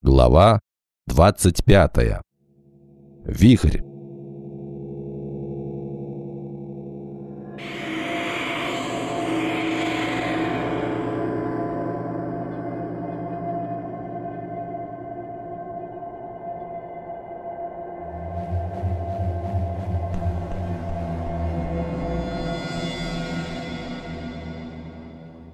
Глава 25. Вихрь.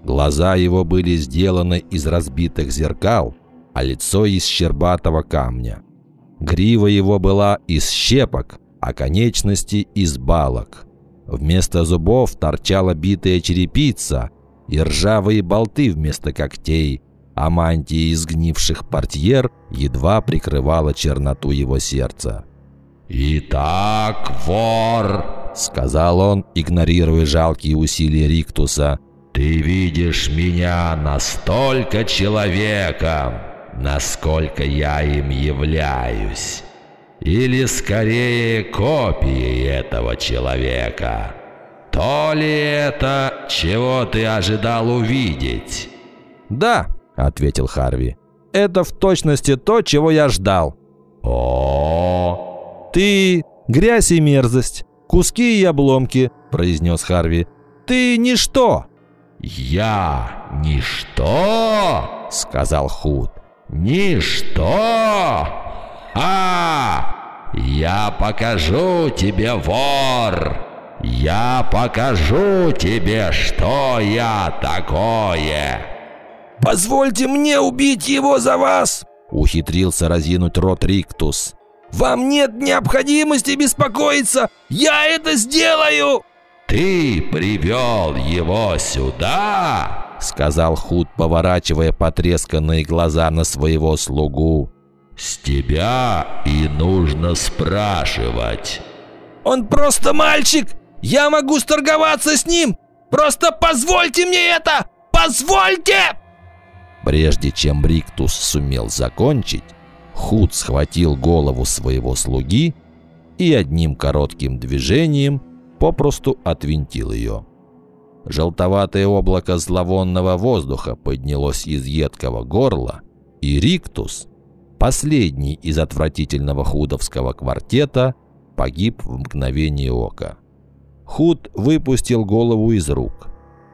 Глаза его были сделаны из разбитых зеркал, а лицо из щербатого камня. Грива его была из щепок, а конечности из балок. Вместо зубов торчала битая черепица и ржавые болты вместо когтей, а мантия из гнивших портьер едва прикрывала черноту его сердца. «Итак, вор!» — сказал он, игнорируя жалкие усилия Риктуса. «Ты видишь меня настолько человеком, насколько я им являюсь. Или скорее копией этого человека. То ли это, чего ты ожидал увидеть?» «Да», — ответил Харви. «Это в точности то, чего я ждал». «О, «Ты — грязь и мерзость, куски и обломки», — произнес Харви. «Ты ничто!» я ничто?» — сказал Худ. «Ничто! А! Я покажу тебе, вор! Я покажу тебе, что я такое!» «Позвольте мне убить его за вас!» — ухитрился разинуть рот Риктус. «Вам нет необходимости беспокоиться! Я это сделаю!» «Ты привел его сюда?» Сказал Худ, поворачивая потресканные глаза на своего слугу. «С тебя и нужно спрашивать». «Он просто мальчик! Я могу сторговаться с ним! Просто позвольте мне это! Позвольте!» Прежде чем Риктус сумел закончить, Худ схватил голову своего слуги и одним коротким движением попросту отвинтил ее. Желтоватое облако зловонного воздуха поднялось из едкого горла, и Риктус, последний из отвратительного худовского квартета, погиб в мгновение ока. Худ выпустил голову из рук.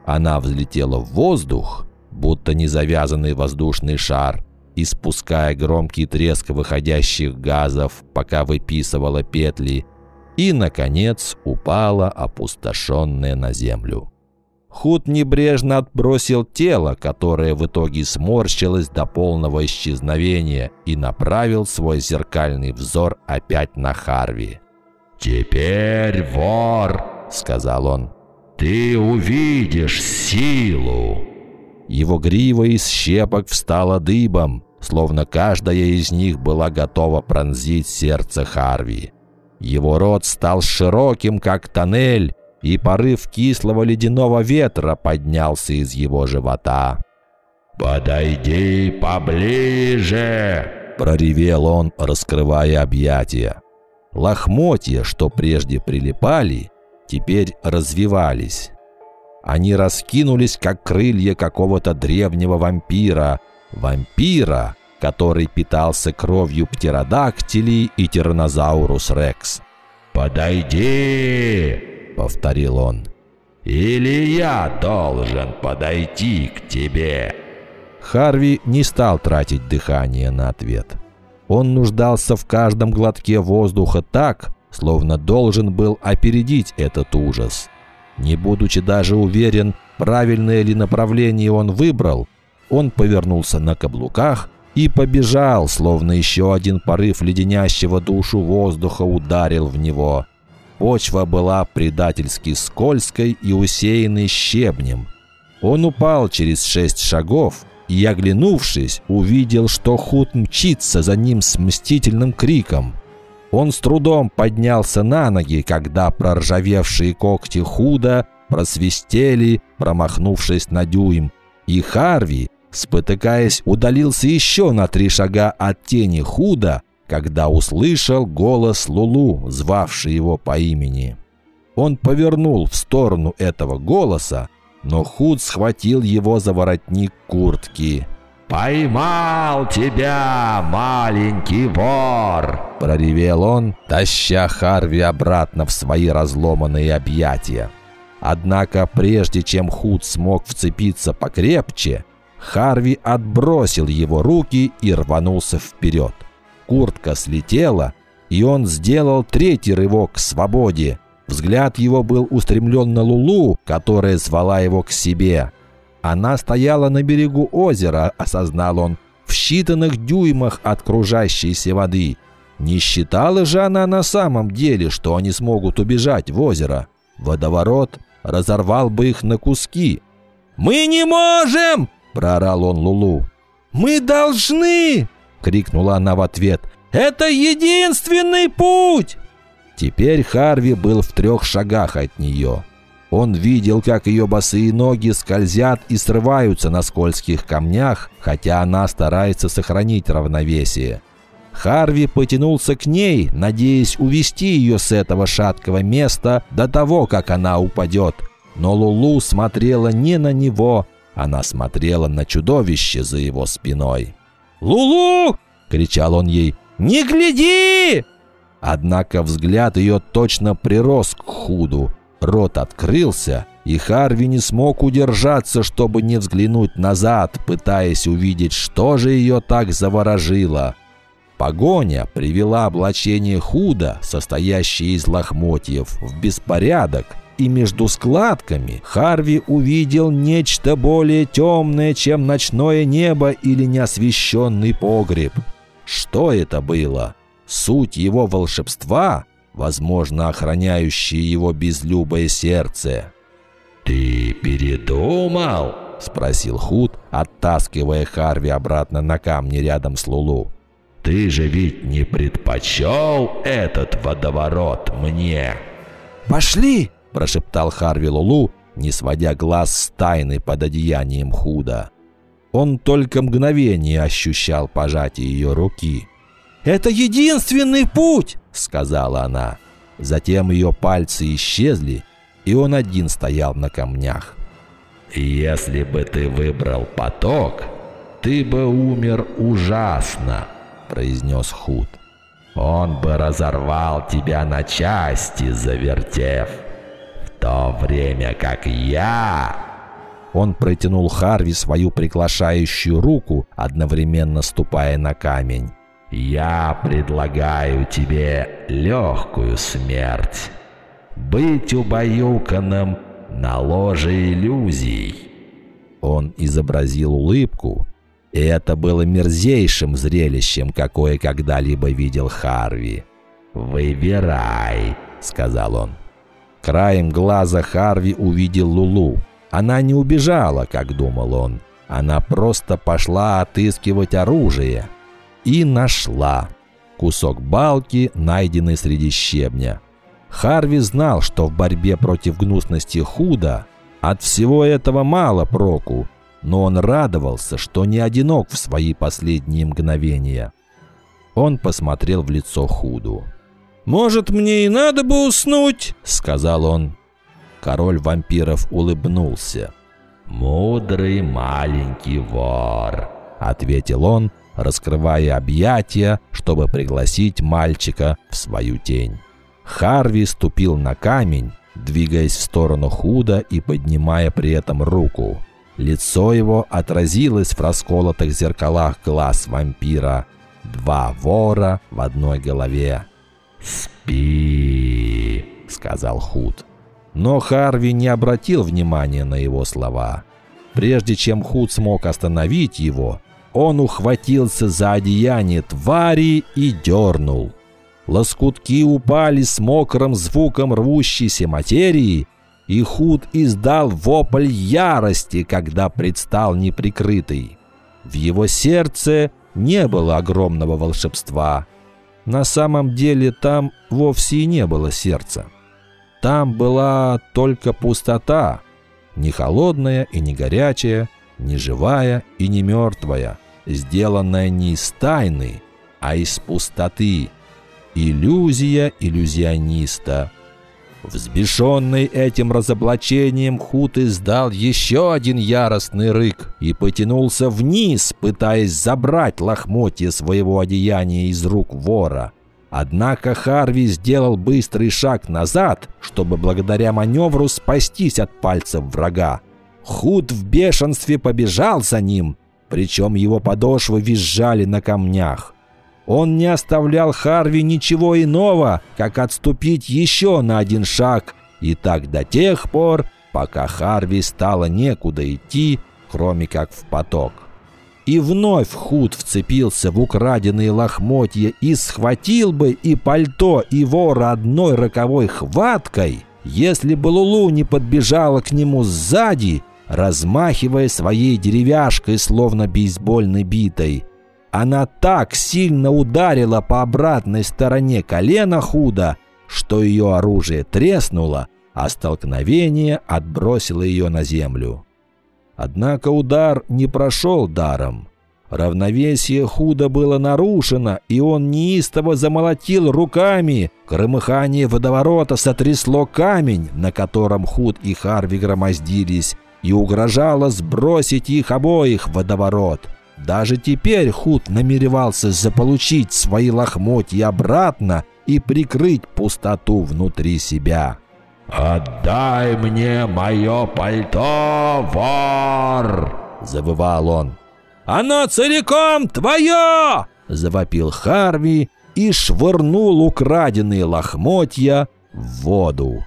Она взлетела в воздух, будто незавязанный воздушный шар, испуская громкий треск выходящих газов, пока выписывала петли, и, наконец, упала, опустошенная на землю. Худ небрежно отбросил тело, которое в итоге сморщилось до полного исчезновения, и направил свой зеркальный взор опять на Харви. «Теперь, вор!» — сказал он. «Ты увидишь силу!» Его грива из щепок встала дыбом, словно каждая из них была готова пронзить сердце Харви. Его рот стал широким, как тоннель, и порыв кислого ледяного ветра поднялся из его живота. «Подойди поближе!» – проревел он, раскрывая объятия. Лохмотья, что прежде прилипали, теперь развивались. Они раскинулись, как крылья какого-то древнего вампира. Вампира, который питался кровью птеродактилей и тиранозаурус рекс. «Подойди!» — повторил он. «Или я должен подойти к тебе?» Харви не стал тратить дыхание на ответ. Он нуждался в каждом глотке воздуха так, словно должен был опередить этот ужас. Не будучи даже уверен, правильное ли направление он выбрал, он повернулся на каблуках и побежал, словно еще один порыв леденящего душу воздуха ударил в него. Почва была предательски скользкой и усеянной щебнем. Он упал через шесть шагов и, оглянувшись, увидел, что Худ мчится за ним с мстительным криком. Он с трудом поднялся на ноги, когда проржавевшие когти Худа просвистели, промахнувшись на дюйм, и Харви, спотыкаясь, удалился еще на три шага от тени Худа, когда услышал голос Лулу, звавший его по имени. Он повернул в сторону этого голоса, но Худ схватил его за воротник куртки. «Поймал тебя, маленький вор!» Проревел он, таща Харви обратно в свои разломанные объятия. Однако прежде чем Худ смог вцепиться покрепче, Харви отбросил его руки и рванулся вперед. Куртка слетела, и он сделал третий рывок к свободе. Взгляд его был устремлен на Лулу, которая звала его к себе. Она стояла на берегу озера, осознал он, в считанных дюймах от кружащейся воды. Не считала же она на самом деле, что они смогут убежать в озеро. Водоворот разорвал бы их на куски. «Мы не можем!» – проорал он Лулу. «Мы должны!» – крикнула она в ответ. «Это единственный путь!» Теперь Харви был в трех шагах от нее. Он видел, как ее босые ноги скользят и срываются на скользких камнях, хотя она старается сохранить равновесие. Харви потянулся к ней, надеясь увести ее с этого шаткого места до того, как она упадет. Но Лулу смотрела не на него, она смотрела на чудовище за его спиной. «Лулу!» — кричал он ей. «Не гляди!» Однако взгляд ее точно прирос к худу. Рот открылся, и Харви не смог удержаться, чтобы не взглянуть назад, пытаясь увидеть, что же ее так заворожило. Погоня привела облачение худо, состоящее из лохмотьев, в беспорядок, и между складками Харви увидел нечто более темное, чем ночное небо или неосвещенный погреб. Что это было? Суть его волшебства? Возможно, охраняющее его безлюбое сердце. «Ты передумал?» – спросил Худ, оттаскивая Харви обратно на камни рядом с Лулу. «Ты же ведь не предпочел этот водоворот мне?» «Пошли!» – прошептал Харви Лулу, не сводя глаз с тайны под одеянием Худа. Он только мгновение ощущал пожатие ее руки. «Это единственный путь!» – сказала она. Затем ее пальцы исчезли, и он один стоял на камнях. «Если бы ты выбрал поток, ты бы умер ужасно», – произнес Худ. «Он бы разорвал тебя на части, завертев, то время как я...» Он протянул Харви свою приглашающую руку, одновременно ступая на камень. «Я предлагаю тебе легкую смерть. Быть убаюканным на ложе иллюзий». Он изобразил улыбку, и это было мерзейшим зрелищем, какое когда-либо видел Харви. «Выбирай», — сказал он. Краем глаза Харви увидел Лулу. Она не убежала, как думал он. Она просто пошла отыскивать оружие и нашла. Кусок балки, найденный среди щебня. Харви знал, что в борьбе против гнусности худо от всего этого мало проку, но он радовался, что не одинок в свои последние мгновения. Он посмотрел в лицо Худу. «Может, мне и надо бы уснуть?» — сказал он. Король вампиров улыбнулся. «Мудрый маленький вор», — ответил он, раскрывая объятия, чтобы пригласить мальчика в свою тень. Харви ступил на камень, двигаясь в сторону Худа и поднимая при этом руку. Лицо его отразилось в расколотых зеркалах глаз вампира. Два вора в одной голове. «Спи», — сказал Худ. Но Харви не обратил внимания на его слова. Прежде чем Худ смог остановить его, он ухватился за одеяние твари и дернул. Лоскутки упали с мокрым звуком рвущейся материи, и Худ издал вопль ярости, когда предстал неприкрытый. В его сердце не было огромного волшебства. На самом деле там вовсе и не было сердца. Там была только пустота, не холодная и не горячая, не живая и не мертвая, сделанная не из тайны, а из пустоты. Иллюзия иллюзиониста. Взбешенный этим разоблачением, Худ издал еще один яростный рык и потянулся вниз, пытаясь забрать лохмотья своего одеяния из рук вора. Однако Харви сделал быстрый шаг назад, чтобы благодаря маневру спастись от пальцев врага. Худ в бешенстве побежал за ним, причем его подошвы визжали на камнях. Он не оставлял Харви ничего иного, как отступить еще на один шаг, и так до тех пор, пока Харви стало некуда идти, кроме как в поток. И вновь Худ вцепился в украденные лохмотья и схватил бы и пальто, и вора одной роковой хваткой, если бы Лулу не подбежала к нему сзади, размахивая своей деревяшкой, словно бейсбольной битой – она так сильно ударила по обратной стороне колена худо, что ее оружие треснуло, а столкновение отбросило ее на землю. Однако удар не прошел даром. Равновесие худо было нарушено, и он неистово замолотил руками. Громыхание водоворота сотрясло камень, на котором Худ и Харви громоздились, и угрожало сбросить их обоих в водоворот. Даже теперь Худ намеревался заполучить свои лохмотья обратно и прикрыть пустоту внутри себя. «Отдай мне мое пальто, вор!» – завывал он. «Оно целиком твое!» – завопил Харви и швырнул украденные лохмотья в воду.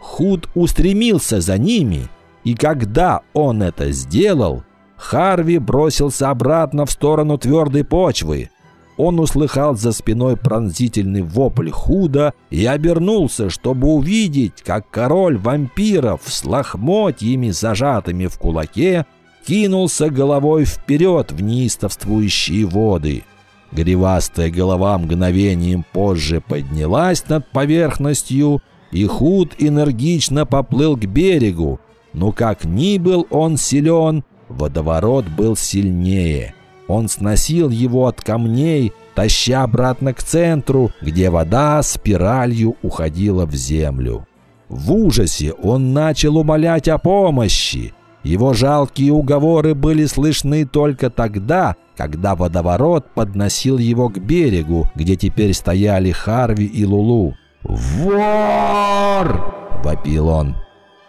Худ устремился за ними, и когда он это сделал – Харви бросился обратно в сторону твердой почвы. Он услыхал за спиной пронзительный вопль худо и обернулся, чтобы увидеть, как король вампиров с лохмотьями, зажатыми в кулаке, кинулся головой вперед в неистовствующие воды. Гривастая голова мгновением позже поднялась над поверхностью, и Худ энергично поплыл к берегу. Но как ни был он силен, Водоворот был сильнее. Он сносил его от камней, таща обратно к центру, где вода спиралью уходила в землю. В ужасе он начал умолять о помощи. Его жалкие уговоры были слышны только тогда, когда водоворот подносил его к берегу, где теперь стояли Харви и Лулу. «Вор!» – вопил он.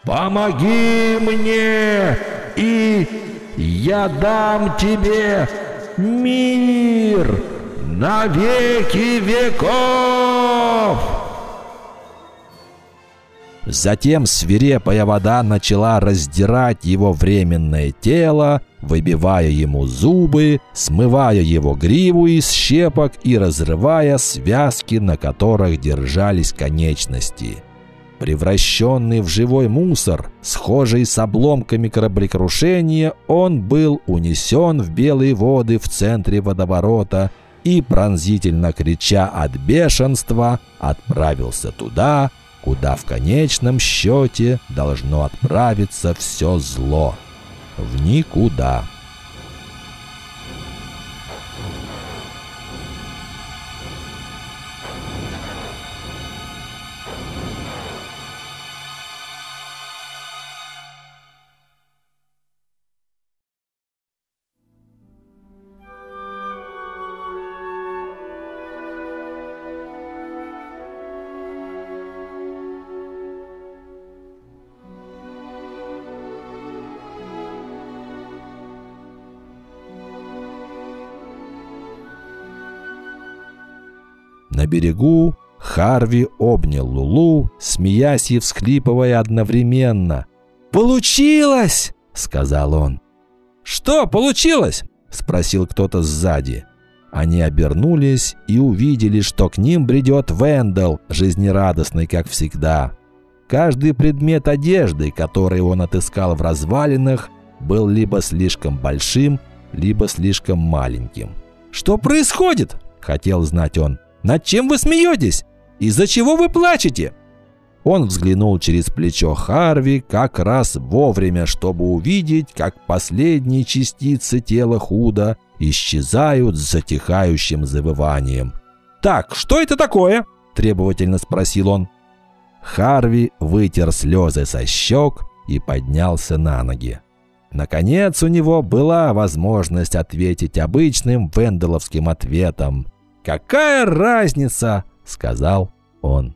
«Помоги мне и я дам тебе мир на веки веков!» Затем свирепая вода начала раздирать его временное тело, выбивая ему зубы, смывая его гриву из щепок и разрывая связки, на которых держались конечности превращенный в живой мусор, схожий с обломками кораблекрушения, он был унесен в белые воды в центре водоворота и, пронзительно крича от бешенства, отправился туда, куда в конечном счете должно отправиться все зло. В никуда. Берегу Харви обнял Лулу, смеясь и всхлипывая одновременно. «Получилось!» — сказал он. «Что получилось?» — спросил кто-то сзади. Они обернулись и увидели, что к ним бредет Вендел, жизнерадостный, как всегда. Каждый предмет одежды, который он отыскал в развалинах, был либо слишком большим, либо слишком маленьким. «Что происходит?» – хотел знать он. Над чем вы смеетесь? Из-за чего вы плачете?» Он взглянул через плечо Харви как раз вовремя, чтобы увидеть, как последние частицы тела Худа исчезают с затихающим завыванием. «Так, что это такое?» – требовательно спросил он. Харви вытер слезы со щек и поднялся на ноги. Наконец у него была возможность ответить обычным венделовским ответом. «Какая разница?» – сказал он.